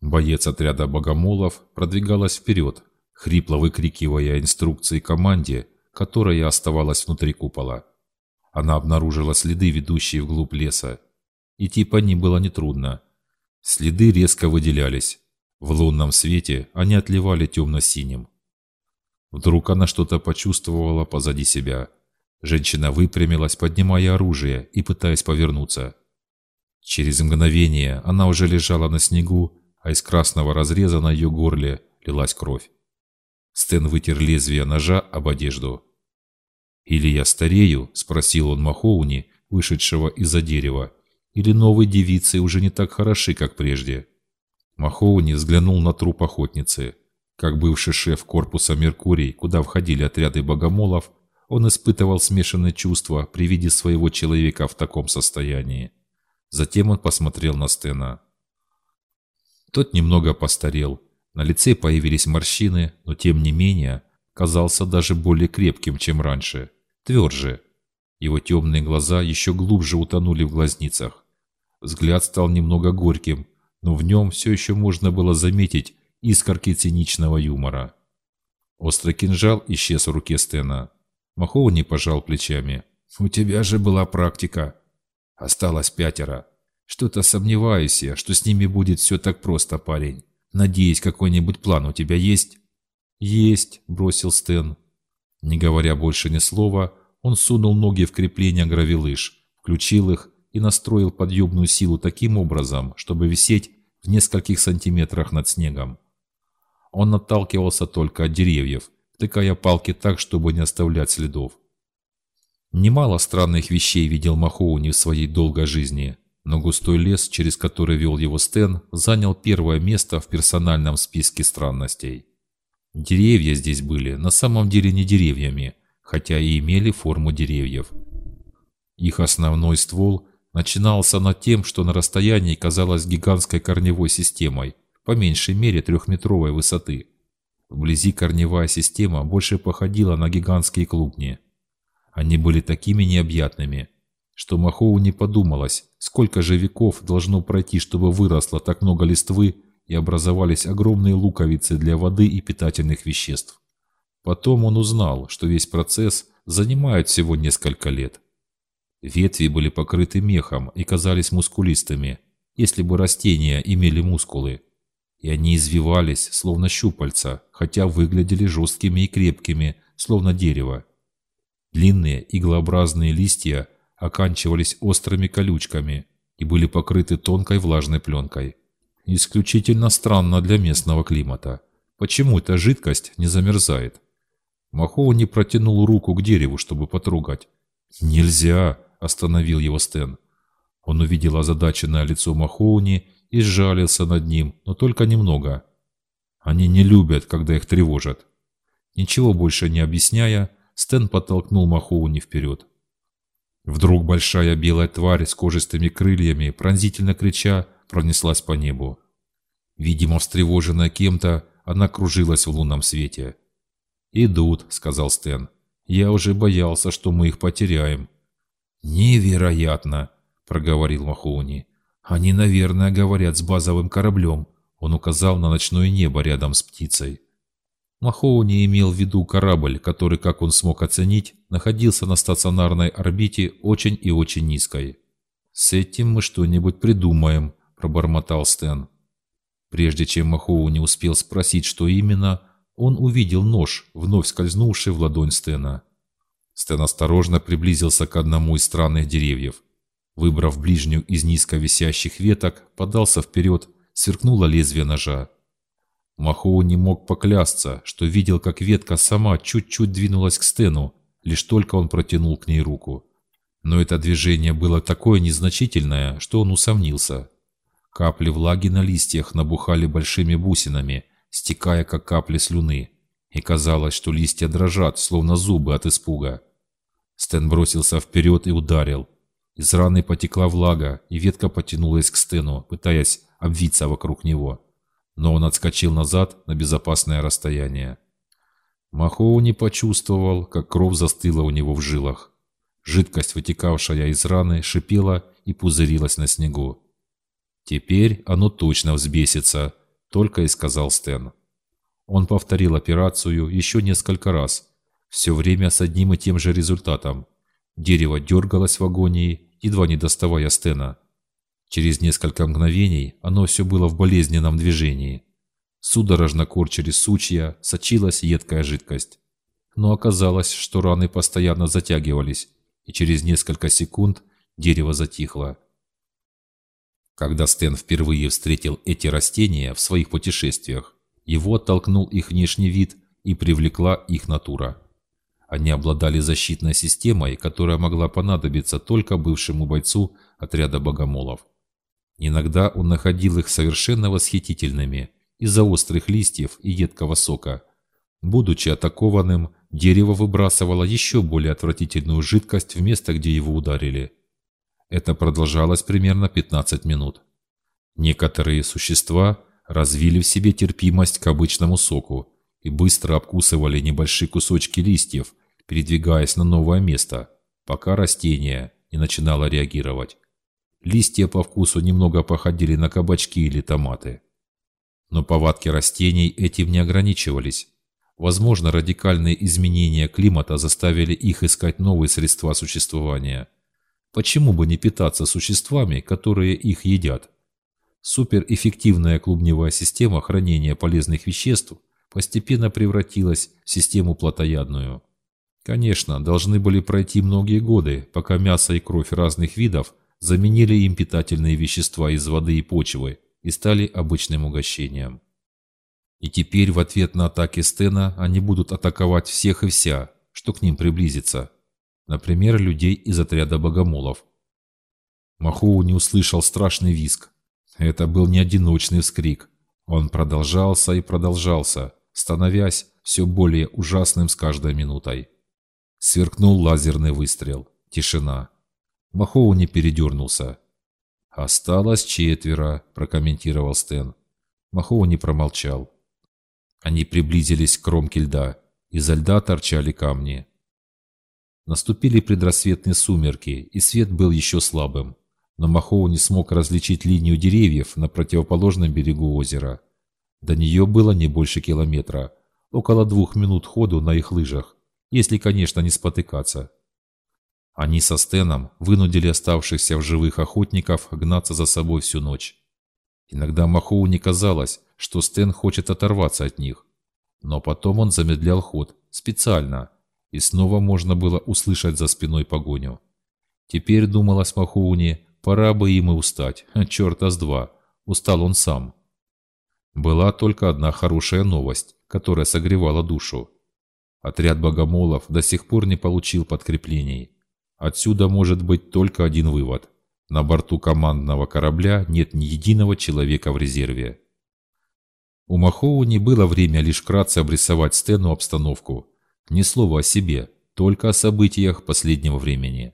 Боец отряда богомолов продвигалась вперед, хрипло выкрикивая инструкции команде, которая оставалась внутри купола. Она обнаружила следы, ведущие вглубь леса. Идти по ним было нетрудно. Следы резко выделялись. В лунном свете они отливали темно-синим. Вдруг она что-то почувствовала позади себя. Женщина выпрямилась, поднимая оружие и пытаясь повернуться. Через мгновение она уже лежала на снегу, а из красного разреза на ее горле лилась кровь. Стэн вытер лезвие ножа об одежду. «Или я старею?» – спросил он Махоуни, вышедшего из-за дерева. «Или новые девицы уже не так хороши, как прежде?» Махоуни взглянул на труп охотницы. Как бывший шеф корпуса «Меркурий», куда входили отряды богомолов, он испытывал смешанные чувства при виде своего человека в таком состоянии. Затем он посмотрел на Стена. Тот немного постарел. На лице появились морщины, но тем не менее казался даже более крепким, чем раньше. Тверже. Его темные глаза еще глубже утонули в глазницах. Взгляд стал немного горьким, но в нем все еще можно было заметить искорки циничного юмора. Острый кинжал исчез в руке Стена. Махоуни пожал плечами. «У тебя же была практика. Осталось пятеро. Что-то сомневаюсь я, что с ними будет все так просто, парень. Надеюсь, какой-нибудь план у тебя есть?» «Есть», — бросил Стэн. Не говоря больше ни слова, он сунул ноги в крепление гравилыж, включил их и настроил подъемную силу таким образом, чтобы висеть в нескольких сантиметрах над снегом. Он отталкивался только от деревьев, тыкая палки так, чтобы не оставлять следов. Немало странных вещей видел Махоуни в своей долгой жизни, но густой лес, через который вел его Стэн, занял первое место в персональном списке странностей. Деревья здесь были на самом деле не деревьями, хотя и имели форму деревьев. Их основной ствол начинался над тем, что на расстоянии казалось гигантской корневой системой, по меньшей мере трехметровой высоты. Вблизи корневая система больше походила на гигантские клубни. Они были такими необъятными, что Махоу не подумалось, сколько же веков должно пройти, чтобы выросло так много листвы и образовались огромные луковицы для воды и питательных веществ. Потом он узнал, что весь процесс занимает всего несколько лет. Ветви были покрыты мехом и казались мускулистыми, если бы растения имели мускулы и они извивались, словно щупальца, хотя выглядели жесткими и крепкими, словно дерево. Длинные иглообразные листья оканчивались острыми колючками и были покрыты тонкой влажной пленкой. Исключительно странно для местного климата. Почему эта жидкость не замерзает? Махоу не протянул руку к дереву, чтобы потрогать. «Нельзя!» – остановил его Стэн. Он увидел озадаченное лицо Махоуни и сжалился над ним, но только немного. Они не любят, когда их тревожат. Ничего больше не объясняя, Стэн подтолкнул Махоуни вперед. Вдруг большая белая тварь с кожистыми крыльями, пронзительно крича, пронеслась по небу. Видимо, встревоженная кем-то, она кружилась в лунном свете. «Идут», — сказал Стэн. «Я уже боялся, что мы их потеряем». «Невероятно», — проговорил Махоуни. «Они, наверное, говорят с базовым кораблем», — он указал на ночное небо рядом с птицей. Махоу не имел в виду корабль, который, как он смог оценить, находился на стационарной орбите очень и очень низкой. «С этим мы что-нибудь придумаем», – пробормотал Стэн. Прежде чем Махоу не успел спросить, что именно, он увидел нож, вновь скользнувший в ладонь Стэна. Стэн осторожно приблизился к одному из странных деревьев. Выбрав ближнюю из низко висящих веток, подался вперед, сверкнуло лезвие ножа. Махоу не мог поклясться, что видел, как ветка сама чуть-чуть двинулась к Стену, лишь только он протянул к ней руку. Но это движение было такое незначительное, что он усомнился. Капли влаги на листьях набухали большими бусинами, стекая, как капли слюны, и казалось, что листья дрожат, словно зубы от испуга. Стэн бросился вперед и ударил, из раны потекла влага, и ветка потянулась к Стену, пытаясь обвиться вокруг него. Но он отскочил назад на безопасное расстояние. Махоу не почувствовал, как кровь застыла у него в жилах. Жидкость, вытекавшая из раны, шипела и пузырилась на снегу. «Теперь оно точно взбесится», Только и сказал Стэн. Он повторил операцию еще несколько раз, все время с одним и тем же результатом. Дерево дергалось в агонии, едва не доставая Стена. Через несколько мгновений оно все было в болезненном движении. Судорожно корчили сучья, сочилась едкая жидкость. Но оказалось, что раны постоянно затягивались, и через несколько секунд дерево затихло. Когда Стэн впервые встретил эти растения в своих путешествиях, его оттолкнул их внешний вид и привлекла их натура. Они обладали защитной системой, которая могла понадобиться только бывшему бойцу отряда богомолов. Иногда он находил их совершенно восхитительными из-за острых листьев и едкого сока. Будучи атакованным, дерево выбрасывало еще более отвратительную жидкость в место, где его ударили. Это продолжалось примерно 15 минут. Некоторые существа развили в себе терпимость к обычному соку и быстро обкусывали небольшие кусочки листьев, передвигаясь на новое место, пока растение не начинало реагировать. Листья по вкусу немного походили на кабачки или томаты. Но повадки растений этим не ограничивались. Возможно, радикальные изменения климата заставили их искать новые средства существования. Почему бы не питаться существами, которые их едят? Суперэффективная клубневая система хранения полезных веществ постепенно превратилась в систему плотоядную. Конечно, должны были пройти многие годы, пока мясо и кровь разных видов заменили им питательные вещества из воды и почвы и стали обычным угощением. И теперь в ответ на атаки Стена они будут атаковать всех и вся, что к ним приблизится. Например, людей из отряда богомолов. Махоу не услышал страшный визг. Это был не одиночный вскрик. Он продолжался и продолжался, становясь все более ужасным с каждой минутой. Сверкнул лазерный выстрел. Тишина. Махоу не передернулся. «Осталось четверо», – прокомментировал Стэн. Махоу не промолчал. Они приблизились к кромке льда. Изо льда торчали камни. Наступили предрассветные сумерки, и свет был еще слабым. Но Махоу не смог различить линию деревьев на противоположном берегу озера. До нее было не больше километра, около двух минут ходу на их лыжах если, конечно, не спотыкаться. Они со Стеном вынудили оставшихся в живых охотников гнаться за собой всю ночь. Иногда Махоу не казалось, что Стэн хочет оторваться от них. Но потом он замедлял ход, специально, и снова можно было услышать за спиной погоню. Теперь, думалось Махоуни, пора бы им и устать, черта с два, устал он сам. Была только одна хорошая новость, которая согревала душу. Отряд богомолов до сих пор не получил подкреплений. Отсюда может быть только один вывод. На борту командного корабля нет ни единого человека в резерве. У Махоу не было время лишь вкратце обрисовать Стэну обстановку. Ни слова о себе, только о событиях последнего времени.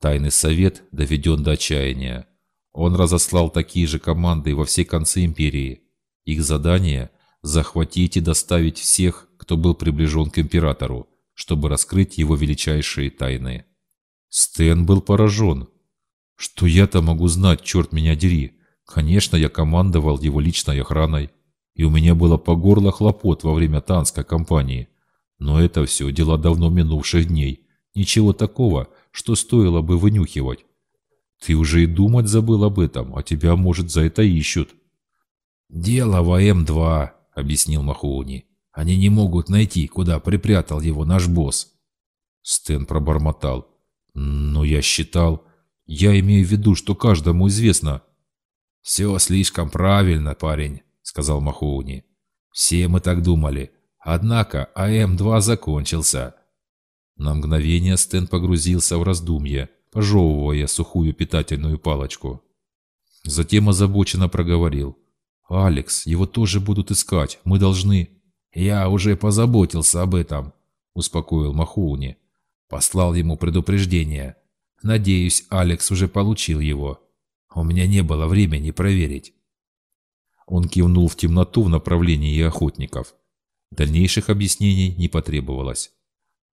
Тайный совет доведен до отчаяния. Он разослал такие же команды во все концы империи. Их задание – захватить и доставить всех, кто был приближен к императору, чтобы раскрыть его величайшие тайны. Стэн был поражен. Что я-то могу знать, черт меня дери? Конечно, я командовал его личной охраной, и у меня было по горло хлопот во время танской кампании. Но это все дела давно минувших дней. Ничего такого, что стоило бы вынюхивать. Ты уже и думать забыл об этом, а тебя, может, за это ищут. «Дело в АМ-2», — объяснил Махуни. Они не могут найти, куда припрятал его наш босс. Стэн пробормотал. Но я считал... Я имею в виду, что каждому известно. Все слишком правильно, парень, сказал Махоуни. Все мы так думали. Однако АМ-2 закончился. На мгновение Стэн погрузился в раздумье, пожевывая сухую питательную палочку. Затем озабоченно проговорил. «Алекс, его тоже будут искать. Мы должны...» «Я уже позаботился об этом», – успокоил Махуни. Послал ему предупреждение. Надеюсь, Алекс уже получил его. У меня не было времени проверить. Он кивнул в темноту в направлении охотников. Дальнейших объяснений не потребовалось.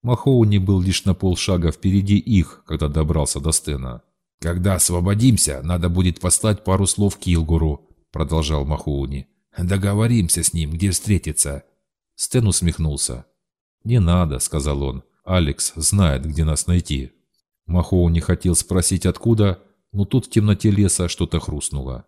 Махоуни был лишь на полшага впереди их, когда добрался до Стена. «Когда освободимся, надо будет послать пару слов Килгуру», — продолжал Махоуни. Договоримся с ним, где встретиться». Стэн усмехнулся. «Не надо», — сказал он. «Алекс знает, где нас найти». Махоу не хотел спросить, откуда, но тут в темноте леса что-то хрустнуло.